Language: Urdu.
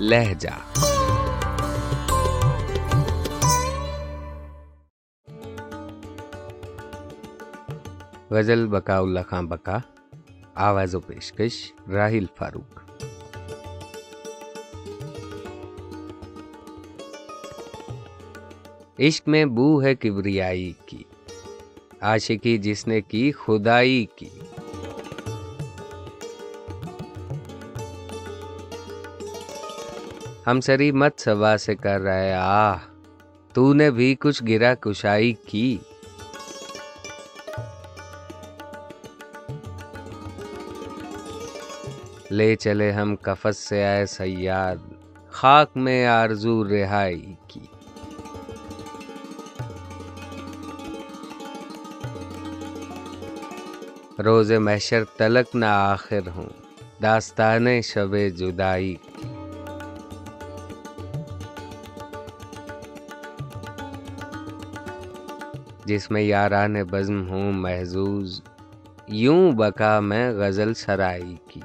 لہجہ۔ غزل بقا اللہ خان بکا، آواز و پیشکش راہل فاروق۔ عشق میں بو ہے کبریائی کی، عاشقی جس نے کی خدائی کی۔ ہم سری مت سوا سے کر رہے آہ، تو نے بھی کچھ گرا کشائی کی۔ لے چلے ہم کفت سے آئے سیاد، خاک میں آرزو رہائی کی۔ روز محشر تلک نہ آخر ہوں، داستان شب جدائی کی۔ جس میں یاران بزم ہوں محظوظ یوں بکا میں غزل سرائی کی۔